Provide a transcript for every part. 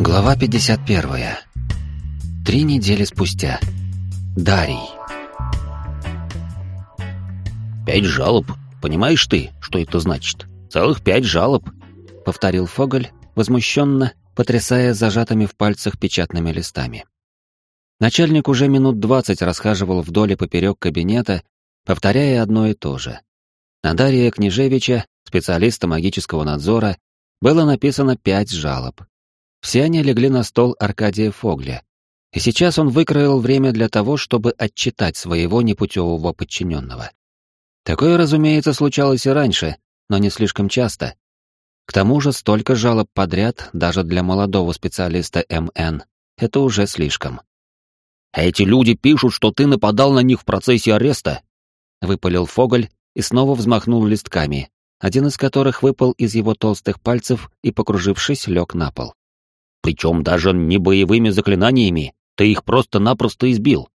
Глава 51. Три недели спустя. Дарий. «Пять жалоб. Понимаешь ты, что это значит? Целых пять жалоб!» — повторил Фоголь, возмущенно, потрясая зажатыми в пальцах печатными листами. Начальник уже минут двадцать расхаживал вдоль и поперек кабинета, повторяя одно и то же. На Дария Княжевича, специалиста магического надзора, было написано пять жалоб. Все они легли на стол Аркадия Фогля, и сейчас он выкроил время для того, чтобы отчитать своего непутевого подчиненного. Такое, разумеется, случалось и раньше, но не слишком часто. К тому же столько жалоб подряд даже для молодого специалиста МН — это уже слишком. «А эти люди пишут, что ты нападал на них в процессе ареста», — выпалил Фоголь и снова взмахнул листками, один из которых выпал из его толстых пальцев и, покружившись, лег на пол. «Причем даже не боевыми заклинаниями, ты их просто-напросто избил.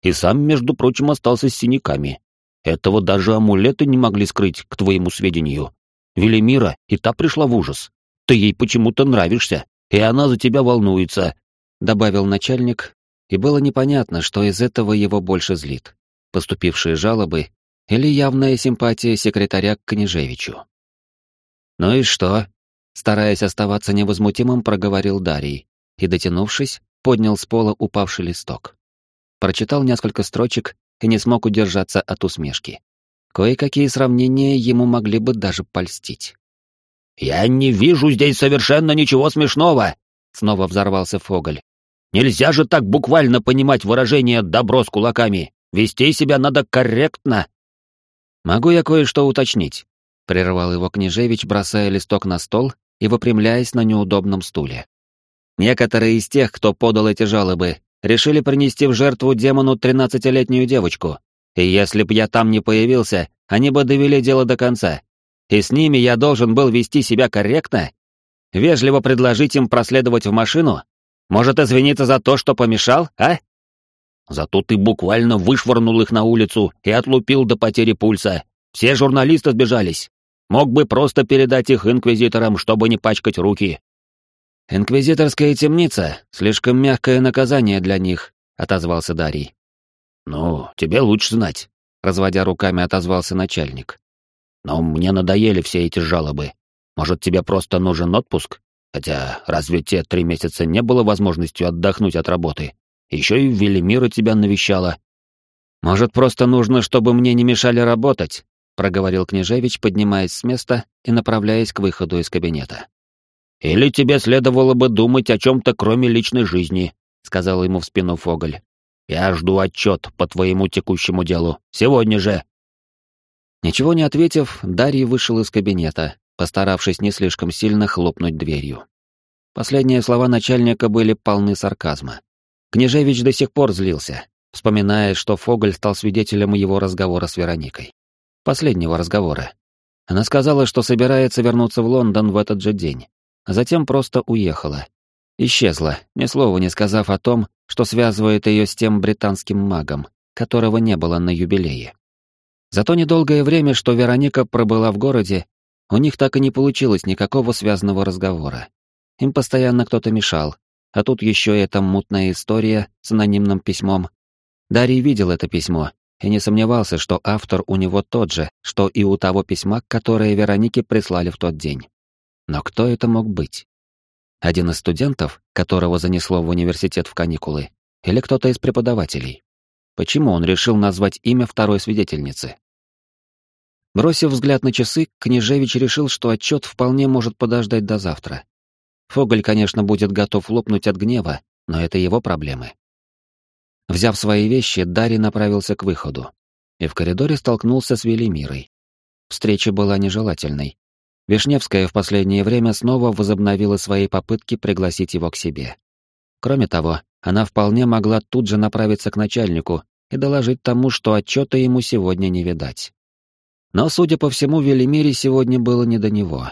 И сам, между прочим, остался с синяками. Этого даже амулеты не могли скрыть, к твоему сведению. Велимира и та пришла в ужас. Ты ей почему-то нравишься, и она за тебя волнуется», — добавил начальник, и было непонятно, что из этого его больше злит. Поступившие жалобы или явная симпатия секретаря к Княжевичу. «Ну и что?» — стараясь оставаться невозмутимым, проговорил Дарий и, дотянувшись, поднял с пола упавший листок. Прочитал несколько строчек и не смог удержаться от усмешки. Кое-какие сравнения ему могли бы даже польстить. «Я не вижу здесь совершенно ничего смешного!» — снова взорвался Фоголь. «Нельзя же так буквально понимать выражение «добро с кулаками». Вести себя надо корректно. «Могу я кое-что уточнить?» — прервал его Княжевич, бросая листок на стол и выпрямляясь на неудобном стуле. «Некоторые из тех, кто подал эти жалобы, решили принести в жертву демону тринадцатилетнюю девочку, и если б я там не появился, они бы довели дело до конца. И с ними я должен был вести себя корректно? Вежливо предложить им проследовать в машину? Может, извиниться за то, что помешал, а?» Зато ты буквально вышвырнул их на улицу и отлупил до потери пульса. Все журналисты сбежались. Мог бы просто передать их инквизиторам, чтобы не пачкать руки. Инквизиторская темница — слишком мягкое наказание для них, отозвался Дарий. Ну, тебе лучше знать, разводя руками, отозвался начальник. Но мне надоели все эти жалобы. Может, тебе просто нужен отпуск? Хотя разве те три месяца не было возможностью отдохнуть от работы? Еще и Велимира тебя навещала. Может, просто нужно, чтобы мне не мешали работать, проговорил княжевич, поднимаясь с места и направляясь к выходу из кабинета. Или тебе следовало бы думать о чем-то, кроме личной жизни, сказал ему в спину Фоголь. Я жду отчет по твоему текущему делу. Сегодня же. Ничего не ответив, Дарий вышел из кабинета, постаравшись не слишком сильно хлопнуть дверью. Последние слова начальника были полны сарказма. Княжевич до сих пор злился, вспоминая, что Фоголь стал свидетелем его разговора с Вероникой. Последнего разговора. Она сказала, что собирается вернуться в Лондон в этот же день, а затем просто уехала. Исчезла, ни слова не сказав о том, что связывает ее с тем британским магом, которого не было на юбилее. За то недолгое время, что Вероника пробыла в городе, у них так и не получилось никакого связанного разговора. Им постоянно кто-то мешал, а тут еще эта мутная история с анонимным письмом. Дарий видел это письмо и не сомневался, что автор у него тот же, что и у того письма, которое Веронике прислали в тот день. Но кто это мог быть? Один из студентов, которого занесло в университет в каникулы, или кто-то из преподавателей? Почему он решил назвать имя второй свидетельницы? Бросив взгляд на часы, Княжевич решил, что отчет вполне может подождать до завтра. Фоголь, конечно, будет готов лопнуть от гнева, но это его проблемы. Взяв свои вещи, Дарий направился к выходу. И в коридоре столкнулся с Велимирой. Встреча была нежелательной. Вишневская в последнее время снова возобновила свои попытки пригласить его к себе. Кроме того, она вполне могла тут же направиться к начальнику и доложить тому, что отчета ему сегодня не видать. Но, судя по всему, Велимире сегодня было не до него.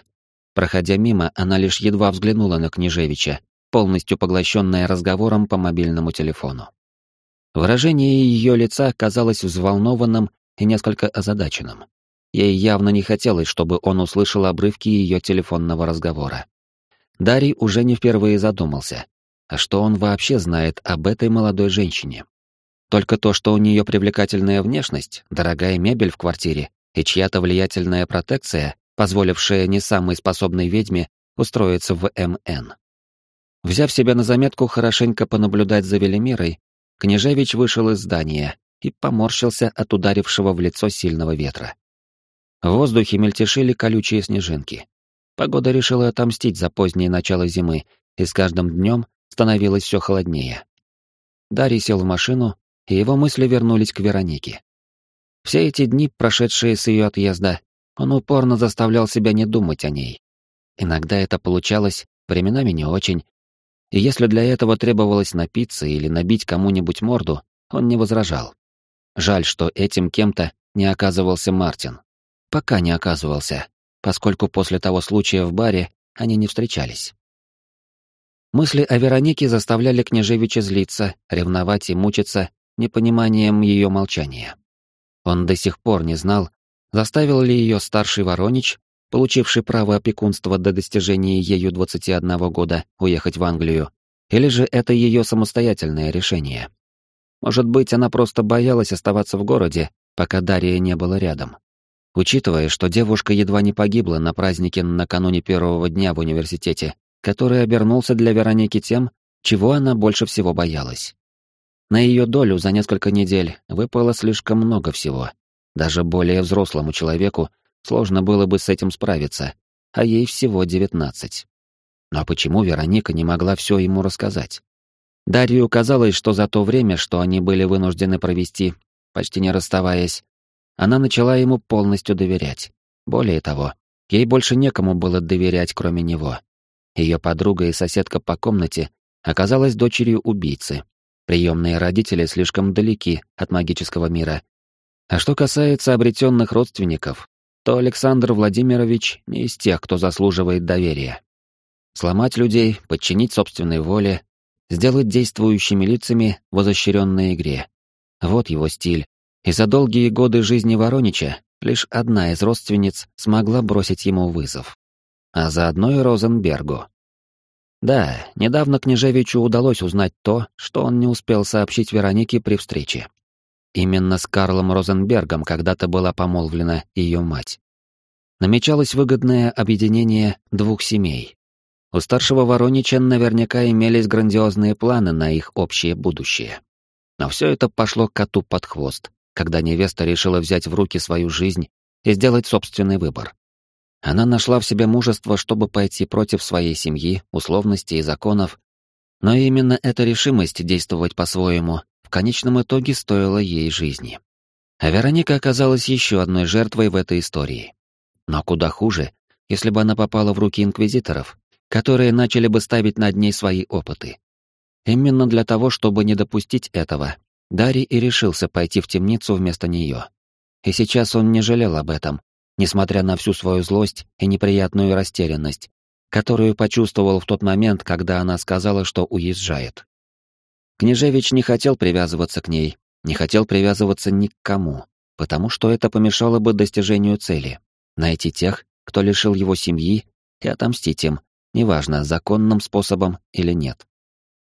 Проходя мимо, она лишь едва взглянула на Княжевича, полностью поглощенная разговором по мобильному телефону. Выражение ее лица казалось взволнованным и несколько озадаченным. Ей явно не хотелось, чтобы он услышал обрывки ее телефонного разговора. Дарий уже не впервые задумался, а что он вообще знает об этой молодой женщине. Только то, что у нее привлекательная внешность, дорогая мебель в квартире и чья-то влиятельная протекция, позволившая не самой способной ведьме устроиться в МН. Взяв себя на заметку хорошенько понаблюдать за Велимирой, Княжевич вышел из здания и поморщился от ударившего в лицо сильного ветра. В воздухе мельтешили колючие снежинки. Погода решила отомстить за позднее начало зимы, и с каждым днем становилось все холоднее. Дарий сел в машину, и его мысли вернулись к Веронике. Все эти дни, прошедшие с ее отъезда, он упорно заставлял себя не думать о ней. Иногда это получалось, временами не очень. И если для этого требовалось напиться или набить кому-нибудь морду, он не возражал. Жаль, что этим кем-то не оказывался Мартин. Пока не оказывался, поскольку после того случая в баре они не встречались. Мысли о Веронике заставляли княжевича злиться, ревновать и мучиться непониманием ее молчания. Он до сих пор не знал, заставил ли ее старший Воронич, получивший право опекунства до достижения ею 21 года, уехать в Англию, или же это ее самостоятельное решение. Может быть, она просто боялась оставаться в городе, пока Дарья не было рядом. Учитывая, что девушка едва не погибла на празднике накануне первого дня в университете, который обернулся для Вероники тем, чего она больше всего боялась. На ее долю за несколько недель выпало слишком много всего. Даже более взрослому человеку сложно было бы с этим справиться, а ей всего девятнадцать. Но почему Вероника не могла все ему рассказать? Дарью казалось, что за то время, что они были вынуждены провести, почти не расставаясь, она начала ему полностью доверять. Более того, ей больше некому было доверять, кроме него. Ее подруга и соседка по комнате оказалась дочерью убийцы. Приемные родители слишком далеки от магического мира. А что касается обретенных родственников, то Александр Владимирович не из тех, кто заслуживает доверия. Сломать людей, подчинить собственной воле, сделать действующими лицами в изощренной игре. Вот его стиль, и за долгие годы жизни Воронича лишь одна из родственниц смогла бросить ему вызов. А заодно и Розенбергу. Да, недавно княжевичу удалось узнать то, что он не успел сообщить Веронике при встрече. Именно с Карлом Розенбергом когда-то была помолвлена ее мать. Намечалось выгодное объединение двух семей. У старшего Воронича наверняка имелись грандиозные планы на их общее будущее. Но все это пошло коту под хвост, когда невеста решила взять в руки свою жизнь и сделать собственный выбор. Она нашла в себе мужество, чтобы пойти против своей семьи, условностей и законов, но именно эта решимость действовать по-своему в конечном итоге стоила ей жизни. А Вероника оказалась еще одной жертвой в этой истории. Но куда хуже, если бы она попала в руки инквизиторов, которые начали бы ставить над ней свои опыты. Именно для того, чтобы не допустить этого, Дарий и решился пойти в темницу вместо нее. И сейчас он не жалел об этом, несмотря на всю свою злость и неприятную растерянность, которую почувствовал в тот момент, когда она сказала, что уезжает. Княжевич не хотел привязываться к ней, не хотел привязываться ни к кому, потому что это помешало бы достижению цели — найти тех, кто лишил его семьи, и отомстить им, неважно, законным способом или нет.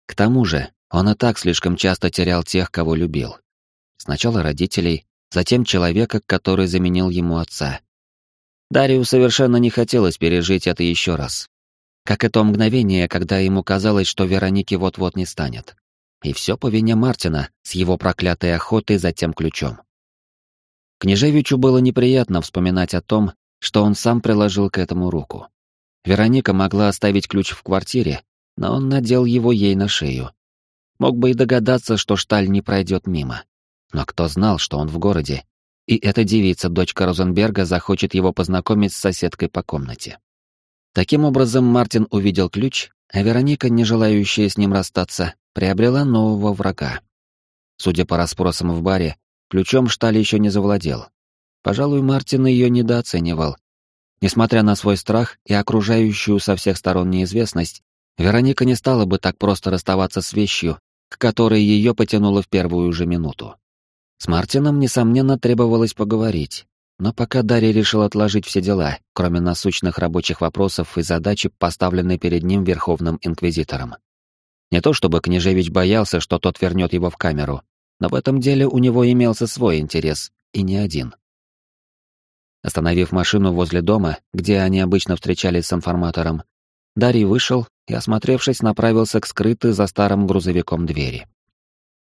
К тому же, он и так слишком часто терял тех, кого любил. Сначала родителей, затем человека, который заменил ему отца. Дарию совершенно не хотелось пережить это еще раз. Как и то мгновение, когда ему казалось, что Вероники вот-вот не станет. И все по вине Мартина с его проклятой охотой за тем ключом. Княжевичу было неприятно вспоминать о том, что он сам приложил к этому руку. Вероника могла оставить ключ в квартире, но он надел его ей на шею, Мог бы и догадаться, что Шталь не пройдет мимо. Но кто знал, что он в городе? И эта девица, дочка Розенберга, захочет его познакомить с соседкой по комнате. Таким образом, Мартин увидел ключ, а Вероника, не желающая с ним расстаться, приобрела нового врага. Судя по расспросам в баре, ключом Шталь еще не завладел. Пожалуй, Мартин ее недооценивал. Несмотря на свой страх и окружающую со всех сторон неизвестность, Вероника не стала бы так просто расставаться с вещью, к которой ее потянуло в первую же минуту. С Мартином, несомненно, требовалось поговорить, Но пока Дарья решил отложить все дела, кроме насущных рабочих вопросов и задачи, поставленной перед ним Верховным Инквизитором. Не то чтобы княжевич боялся, что тот вернет его в камеру, но в этом деле у него имелся свой интерес, и не один. Остановив машину возле дома, где они обычно встречались с информатором, Дарий вышел и, осмотревшись, направился к скрытой за старым грузовиком двери.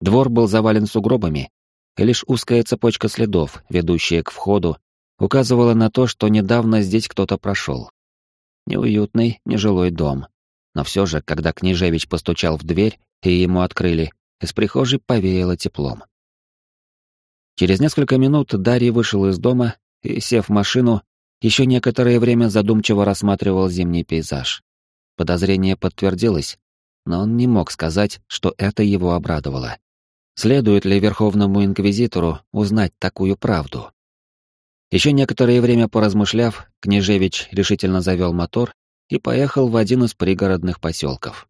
Двор был завален сугробами, и лишь узкая цепочка следов, ведущая к входу, указывала на то, что недавно здесь кто-то прошел. Неуютный, нежилой дом. Но все же, когда Княжевич постучал в дверь, и ему открыли, из прихожей повеяло теплом. Через несколько минут Дарий вышел из дома и, сев в машину, еще некоторое время задумчиво рассматривал зимний пейзаж. Подозрение подтвердилось, но он не мог сказать, что это его обрадовало. Следует ли Верховному Инквизитору узнать такую правду? Еще некоторое время поразмышляв, Княжевич решительно завел мотор и поехал в один из пригородных поселков.